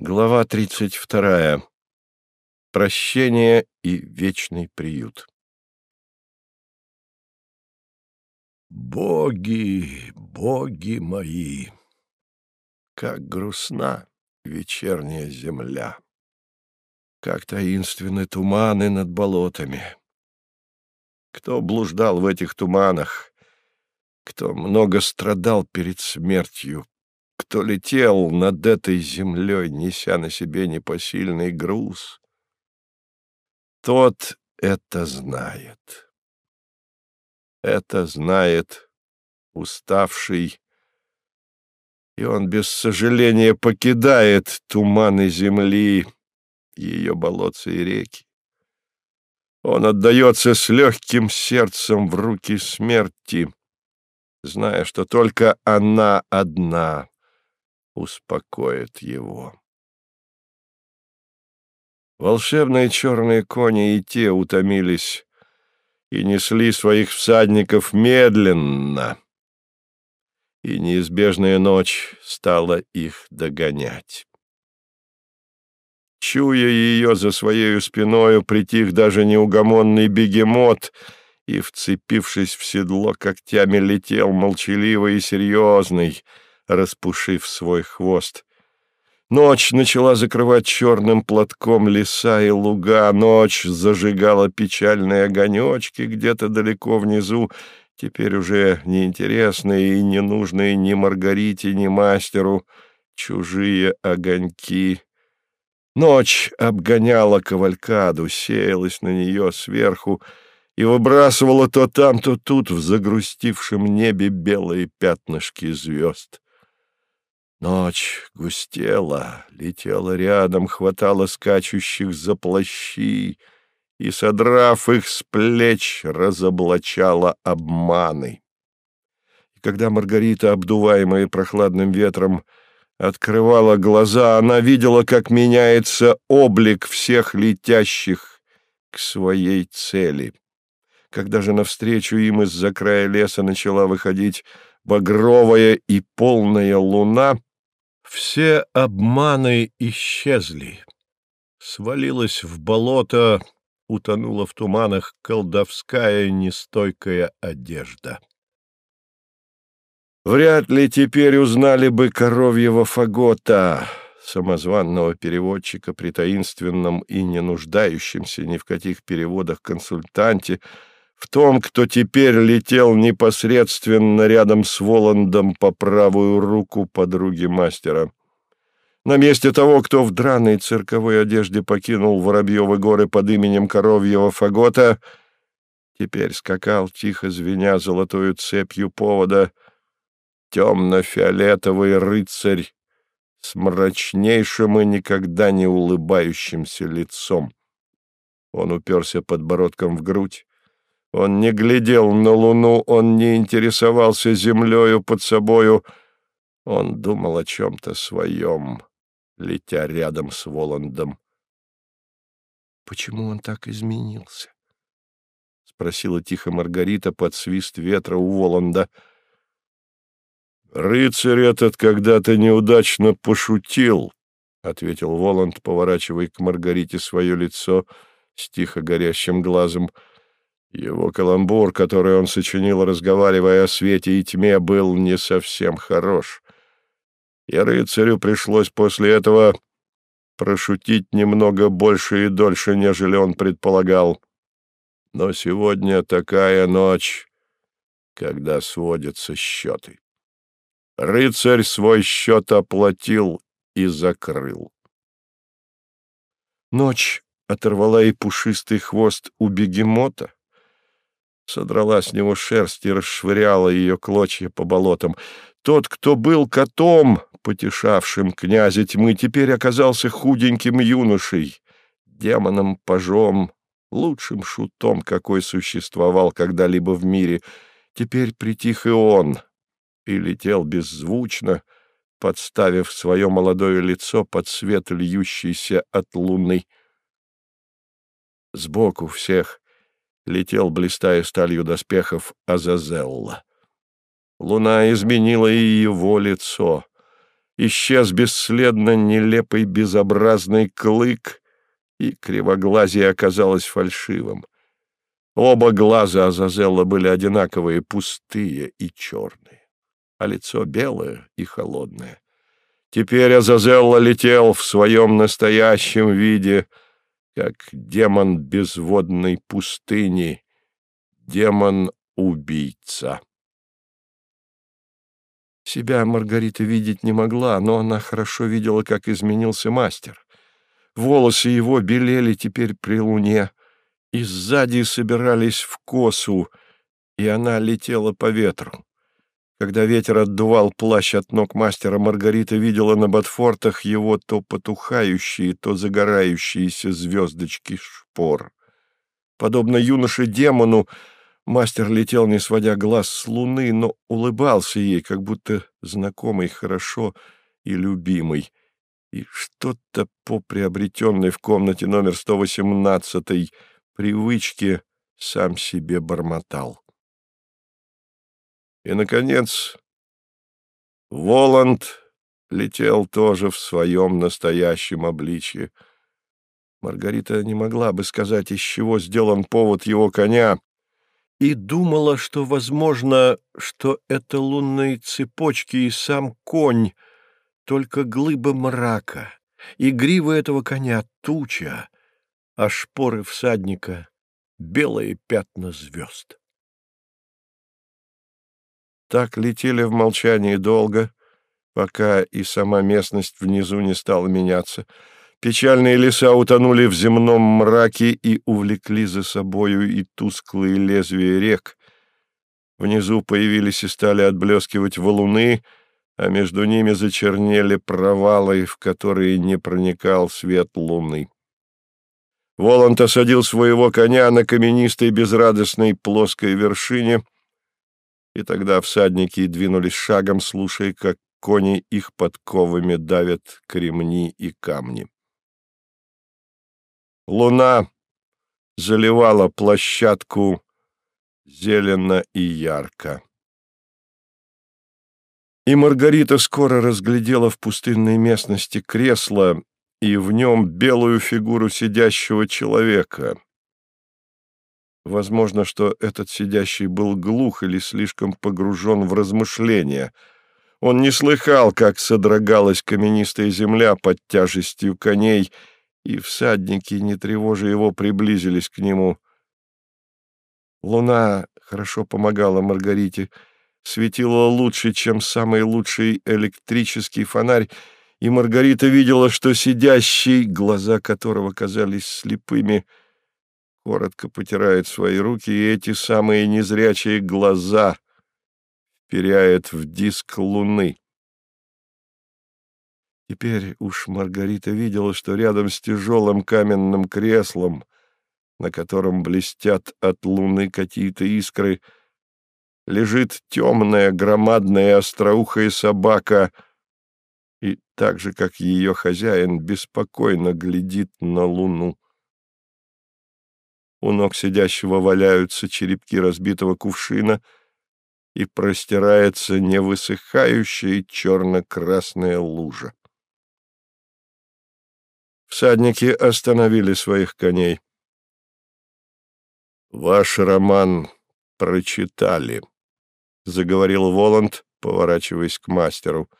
Глава 32. Прощение и вечный приют. Боги, боги мои, как грустна вечерняя земля, как таинственны туманы над болотами. Кто блуждал в этих туманах, кто много страдал перед смертью, кто летел над этой землей, неся на себе непосильный груз, тот это знает. Это знает уставший, и он без сожаления покидает туманы земли, ее болотца и реки. Он отдается с легким сердцем в руки смерти, зная, что только она одна успокоит его. Волшебные черные кони и те утомились и несли своих всадников медленно, и неизбежная ночь стала их догонять. Чуя ее за своей спиною, притих даже неугомонный бегемот и, вцепившись в седло, когтями летел молчаливый и серьезный — распушив свой хвост. Ночь начала закрывать черным платком леса и луга, ночь зажигала печальные огонечки где-то далеко внизу, теперь уже неинтересные и ненужные ни Маргарите, ни мастеру, чужие огоньки. Ночь обгоняла кавалькаду, сеялась на нее сверху и выбрасывала то там, то тут в загрустившем небе белые пятнышки звезд. Ночь густела, летела рядом, хватала скачущих за плащи и, содрав их с плеч, разоблачала обманы. И когда Маргарита, обдуваемая прохладным ветром, открывала глаза, она видела, как меняется облик всех летящих к своей цели. Когда же навстречу им из-за края леса начала выходить багровая и полная луна — все обманы исчезли. Свалилась в болото, утонула в туманах колдовская нестойкая одежда. Вряд ли теперь узнали бы коровьего фагота, самозванного переводчика при таинственном и не нуждающемся ни в каких переводах консультанте, в том, кто теперь летел непосредственно рядом с Воландом по правую руку подруги мастера. На месте того, кто в драной цирковой одежде покинул Воробьевы горы под именем Коровьего Фагота, теперь скакал, тихо звеня золотую цепью повода, темно-фиолетовый рыцарь с мрачнейшим и никогда не улыбающимся лицом. Он уперся подбородком в грудь, он не глядел на луну, он не интересовался землею под собою. Он думал о чем-то своем, летя рядом с Воландом. «Почему он так изменился?» — спросила тихо Маргарита под свист ветра у Воланда. «Рыцарь этот когда-то неудачно пошутил», — ответил Воланд, поворачивая к Маргарите свое лицо с тихо горящим глазом. Его каламбур, который он сочинил, разговаривая о свете и тьме, был не совсем хорош. И рыцарю пришлось после этого прошутить немного больше и дольше, нежели он предполагал. Но сегодня такая ночь, когда сводятся счеты. Рыцарь свой счет оплатил и закрыл. Ночь оторвала и пушистый хвост у бегемота, содрала с него шерсть и расшвыряла ее клочья по болотам. Тот, кто был котом, потешавшим князя тьмы, теперь оказался худеньким юношей, демоном-пажом, лучшим шутом, какой существовал когда-либо в мире. Теперь притих и он, и летел беззвучно, подставив свое молодое лицо под свет, льющийся от луны. Сбоку всех летел, блистая сталью доспехов, Азазелла. Луна изменила и его лицо. Исчез бесследно нелепый безобразный клык, и кривоглазие оказалось фальшивым. Оба глаза Азазелла были одинаковые, пустые и черные, а лицо белое и холодное. Теперь Азазелла летел в своем настоящем виде, как демон безводной пустыни, демон-убийца. Себя Маргарита видеть не могла, но она хорошо видела, как изменился мастер. Волосы его белели теперь при луне, и сзади собирались в косу, и она летела по ветру. Когда ветер отдувал плащ от ног мастера, Маргарита видела на ботфортах его то потухающие, то загорающиеся звездочки шпор. Подобно юноше-демону, мастер летел, не сводя глаз с луны, но улыбался ей, как будто знакомый хорошо и любимый. И что-то по приобретенной в комнате номер 118 привычке сам себе бормотал. И, наконец, Воланд летел тоже в своем настоящем обличье. Маргарита не могла бы сказать, из чего сделан повод его коня, и думала, что, возможно, что это лунные цепочки и сам конь, только глыба мрака, и грива этого коня — туча, а шпоры всадника — белые пятна звезд. Так летели в молчании долго, пока и сама местность внизу не стала меняться. Печальные леса утонули в земном мраке и увлекли за собою и тусклые лезвия рек. Внизу появились и стали отблескивать валуны, а между ними зачернели провалы, в которые не проникал свет луны. Воланд осадил своего коня на каменистой безрадостной плоской вершине — и тогда всадники двинулись шагом, слушая, как кони их подковами давят кремни и камни. Луна заливала площадку зелено и ярко. И Маргарита скоро разглядела в пустынной местности кресло и в нем белую фигуру сидящего человека. Возможно, что этот сидящий был глух или слишком погружен в размышления. Он не слыхал, как содрогалась каменистая земля под тяжестью коней, и всадники, не тревожа его, приблизились к нему. Луна хорошо помогала Маргарите, светила лучше, чем самый лучший электрический фонарь, и Маргарита видела, что сидящий, глаза которого казались слепыми, — коротко потирает свои руки, и эти самые незрячие глаза вперяет в диск луны. Теперь уж Маргарита видела, что рядом с тяжелым каменным креслом, на котором блестят от луны какие-то искры, лежит темная, громадная, остроухая собака и так же, как ее хозяин, беспокойно глядит на луну. У ног сидящего валяются черепки разбитого кувшина, и простирается невысыхающая черно-красная лужа. Всадники остановили своих коней. «Ваш роман прочитали», — заговорил Воланд, поворачиваясь к мастеру.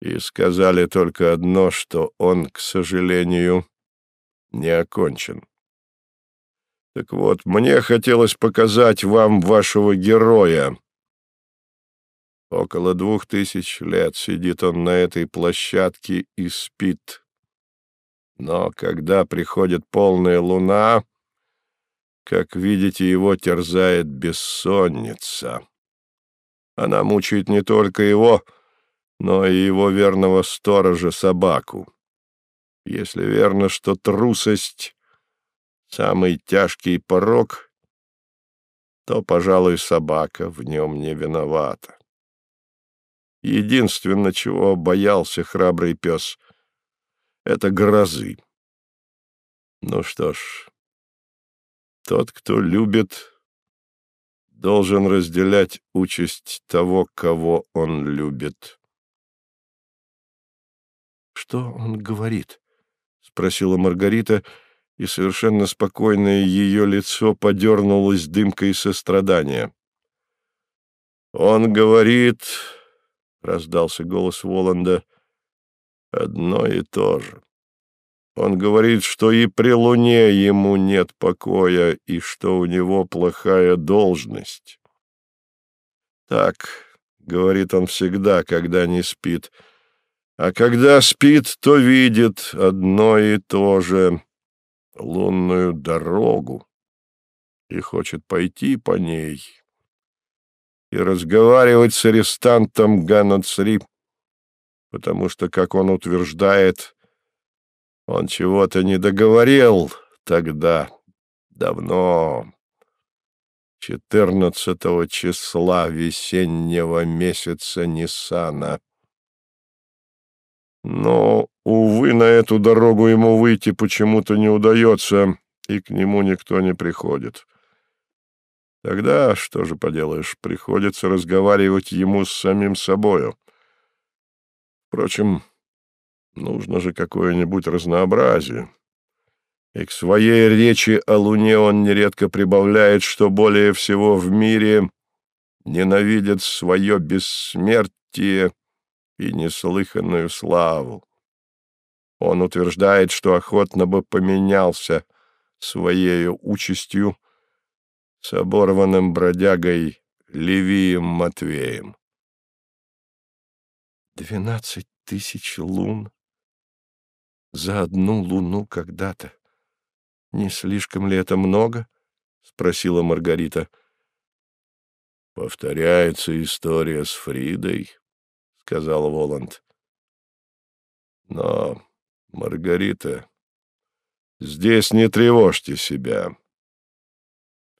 «И сказали только одно, что он, к сожалению, не окончен». Так вот, мне хотелось показать вам вашего героя. Около двух тысяч лет сидит он на этой площадке и спит. Но когда приходит полная луна, как видите, его терзает бессонница. Она мучает не только его, но и его верного сторожа собаку. Если верно, что трусость самый тяжкий порог, то, пожалуй, собака в нем не виновата. Единственное, чего боялся храбрый пес, — это грозы. Ну что ж, тот, кто любит, должен разделять участь того, кого он любит. что он говорит? — спросила Маргарита, и совершенно спокойное ее лицо подернулось дымкой сострадания. «Он говорит...» — раздался голос Воланда — одно и то же. Он говорит, что и при луне ему нет покоя, и что у него плохая должность. Так, говорит он всегда, когда не спит. А когда спит, то видит одно и то же — лунную дорогу, и хочет пойти по ней и разговаривать с арестантом Ганнацри, потому что, как он утверждает, он чего-то не договорил тогда, давно, 14 числа весеннего месяца Ниссана. Но, увы, на эту дорогу ему выйти почему-то не удается, и к нему никто не приходит. Тогда, что же поделаешь, приходится разговаривать ему с самим собою. Впрочем, Нужно же какое-нибудь разнообразие. И к своей речи о Луне он нередко прибавляет, что более всего в мире ненавидят свое бессмертие и неслыханную славу. Он утверждает, что охотно бы поменялся своей участью с оборванным бродягой Левием Матвеем. «Двенадцать тысяч лун за одну луну когда-то. Не слишком ли это много? — спросила Маргарита. — Повторяется история с Фридой, — сказал Воланд. — Но, Маргарита, здесь не тревожьте себя.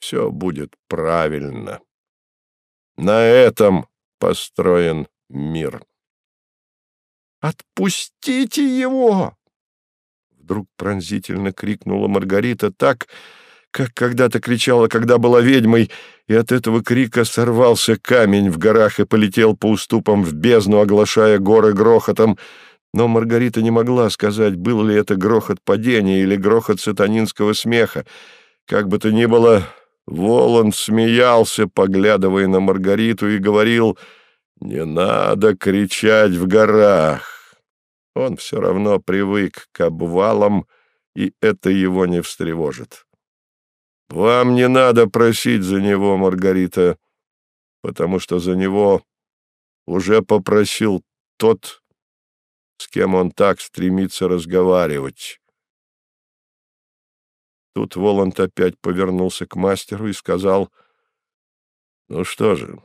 Все будет правильно. На этом построен мир. «Отпустите его!» Вдруг пронзительно крикнула Маргарита так, как когда-то кричала, когда была ведьмой, и от этого крика сорвался камень в горах и полетел по уступам в бездну, оглашая горы грохотом. Но Маргарита не могла сказать, был ли это грохот падения или грохот сатанинского смеха. Как бы то ни было, Воланд смеялся, поглядывая на Маргариту, и говорил «Не надо кричать в горах». Он все равно привык к обвалам, и это его не встревожит. Вам не надо просить за него, Маргарита, потому что за него уже попросил тот, с кем он так стремится разговаривать. Тут Воланд опять повернулся к мастеру и сказал, «Ну что же,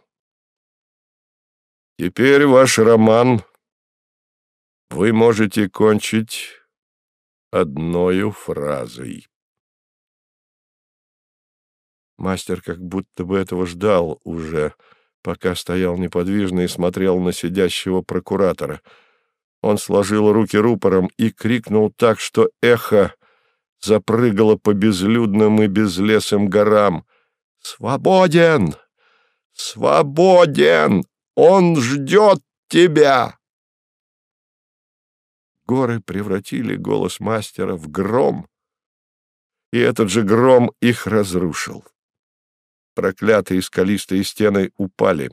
теперь ваш роман вы можете кончить одною фразой. Мастер как будто бы этого ждал уже, пока стоял неподвижно и смотрел на сидящего прокуратора. Он сложил руки рупором и крикнул так, что эхо запрыгало по безлюдным и безлесым горам. «Свободен! Свободен! Он ждет тебя!» Горы превратили голос мастера в гром, и этот же гром их разрушил. Проклятые скалистые стены упали.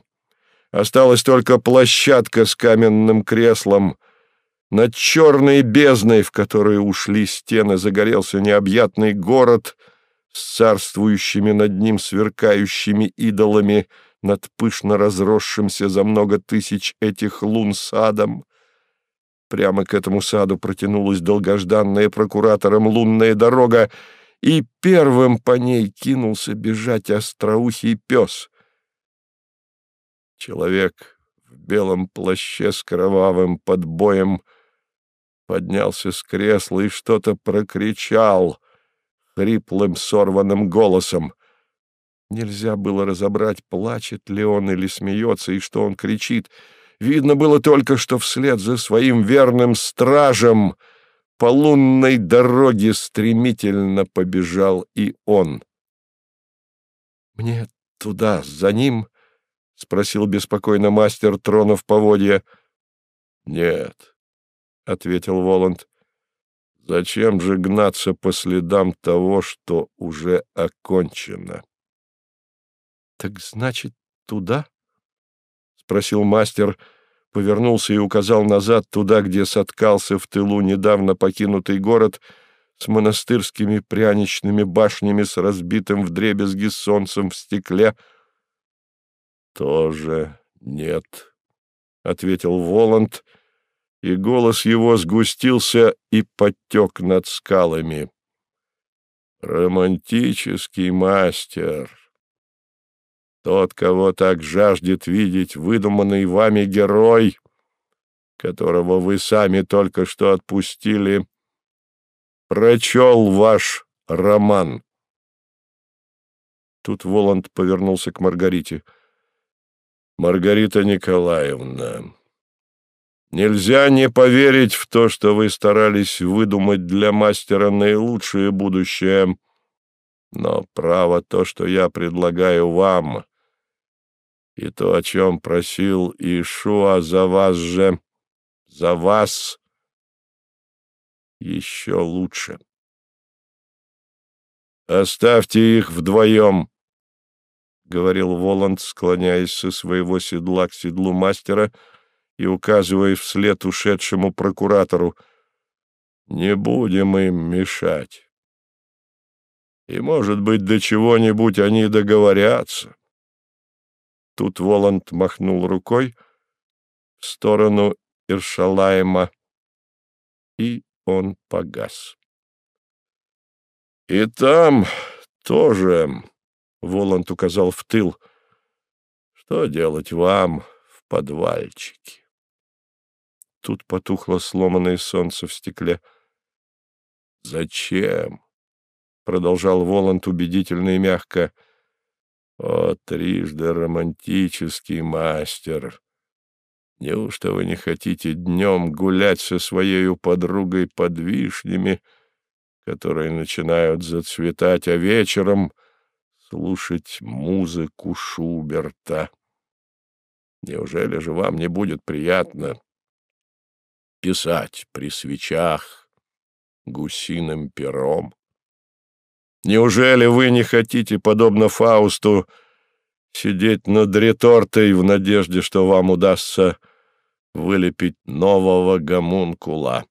Осталась только площадка с каменным креслом. Над черной бездной, в которую ушли стены, загорелся необъятный город с царствующими над ним сверкающими идолами, над пышно разросшимся за много тысяч этих лун садом, Прямо к этому саду протянулась долгожданная прокуратором лунная дорога, и первым по ней кинулся бежать остроухий пес. Человек в белом плаще с кровавым подбоем поднялся с кресла и что-то прокричал хриплым сорванным голосом. Нельзя было разобрать, плачет ли он или смеется, и что он кричит — Видно было только, что вслед за своим верным стражем по лунной дороге стремительно побежал и он. «Мне туда, за ним?» — спросил беспокойно мастер, тронув поводья. «Нет, — ответил Воланд. «Зачем же гнаться по следам того, что уже окончено?» «Так значит, туда?» — спросил мастер, повернулся и указал назад, туда, где соткался в тылу недавно покинутый город с монастырскими пряничными башнями с разбитым вдребезги солнцем в стекле. «Тоже нет», — ответил Воланд, и голос его сгустился и потек над скалами. «Романтический мастер». Тот, кого так жаждет видеть выдуманный вами герой, которого вы сами только что отпустили, прочел ваш роман. Тут Воланд повернулся к Маргарите. «Маргарита Николаевна, нельзя не поверить в то, что вы старались выдумать для мастера наилучшее будущее, но право то, что я предлагаю вам, и то, о чем просил Ишуа за вас же, за вас еще лучше. «Оставьте их вдвоем», — говорил Воланд, склоняясь со своего седла к седлу мастера и указывая вслед ушедшему прокуратору. «Не будем им мешать. И, может быть, до чего-нибудь они договорятся». Тут Воланд махнул рукой в сторону Иршалаема, и он погас. «И там тоже...» — Воланд указал в тыл. «Что делать вам в подвальчике?» Тут потухло сломанное солнце в стекле. «Зачем?» — продолжал Воланд убедительно и мягко. О, трижды романтический мастер! Неужто вы не хотите днем гулять со своей подругой под вишнями, которые начинают зацветать, а вечером слушать музыку Шуберта? Неужели же вам не будет приятно писать при свечах гусиным пером? Неужели вы не хотите, подобно Фаусту, сидеть над ретортой в надежде, что вам удастся вылепить нового гомункула?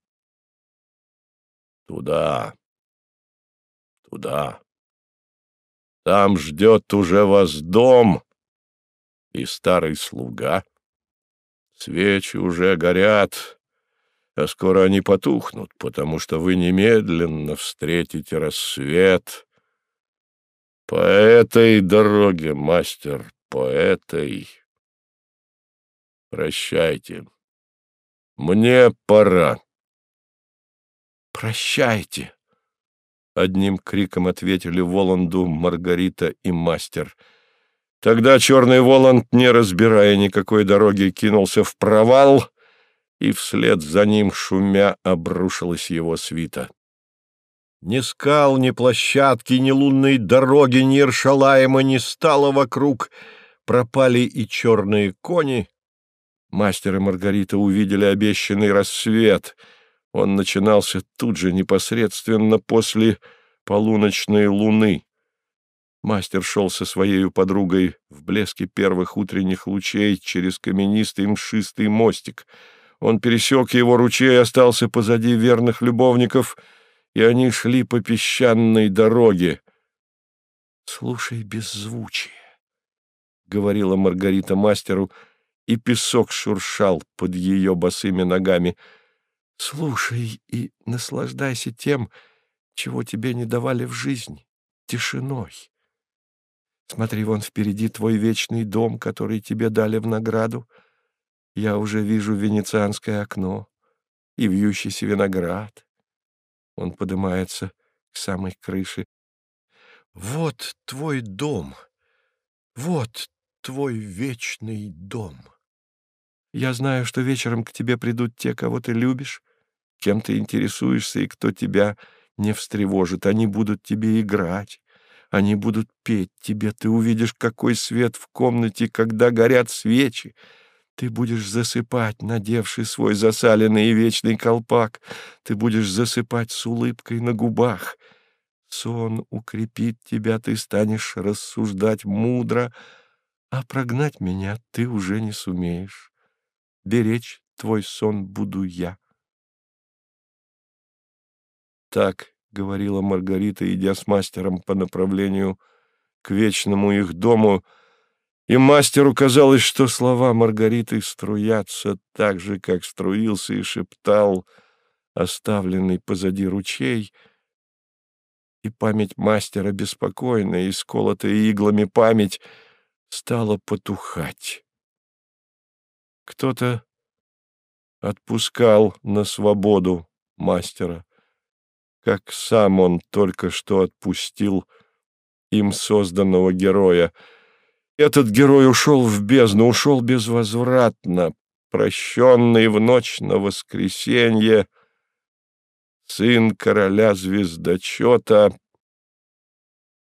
Туда, туда. Там ждет уже вас дом и старый слуга. Свечи уже горят, а скоро они потухнут, потому что вы немедленно встретите рассвет. По этой дороге, мастер, по этой. Прощайте. Мне пора. Прощайте. Одним криком ответили Воланду Маргарита и мастер. Тогда черный Воланд, не разбирая никакой дороги, кинулся в провал — и вслед за ним шумя обрушилась его свита. Ни скал, ни площадки, ни лунной дороги, ни Иршалаема не стало вокруг. Пропали и черные кони. Мастер и Маргарита увидели обещанный рассвет. Он начинался тут же, непосредственно после полуночной луны. Мастер шел со своей подругой в блеске первых утренних лучей через каменистый мшистый мостик — он пересек его ручей остался позади верных любовников, и они шли по песчаной дороге. — Слушай беззвучие, — говорила Маргарита мастеру, и песок шуршал под ее босыми ногами. — Слушай и наслаждайся тем, чего тебе не давали в жизнь, тишиной. Смотри, вон впереди твой вечный дом, который тебе дали в награду — я уже вижу венецианское окно и вьющийся виноград. Он поднимается к самой крыше. Вот твой дом, вот твой вечный дом. Я знаю, что вечером к тебе придут те, кого ты любишь, кем ты интересуешься и кто тебя не встревожит. Они будут тебе играть, они будут петь тебе. Ты увидишь, какой свет в комнате, когда горят свечи. Ты будешь засыпать, надевший свой засаленный и вечный колпак. Ты будешь засыпать с улыбкой на губах. Сон укрепит тебя, ты станешь рассуждать мудро, а прогнать меня ты уже не сумеешь. Беречь твой сон буду я. Так говорила Маргарита, идя с мастером по направлению к вечному их дому, и мастеру казалось, что слова Маргариты струятся так же, как струился и шептал оставленный позади ручей, и память мастера, беспокойная и сколотая иглами память, стала потухать. Кто-то отпускал на свободу мастера, как сам он только что отпустил им созданного героя. Этот герой ушел в бездну, ушел безвозвратно, прощенный в ночь на воскресенье, сын короля звездочета,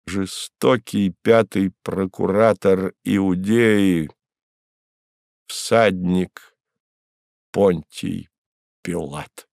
жестокий пятый прокуратор Иудеи, всадник Понтий Пилат.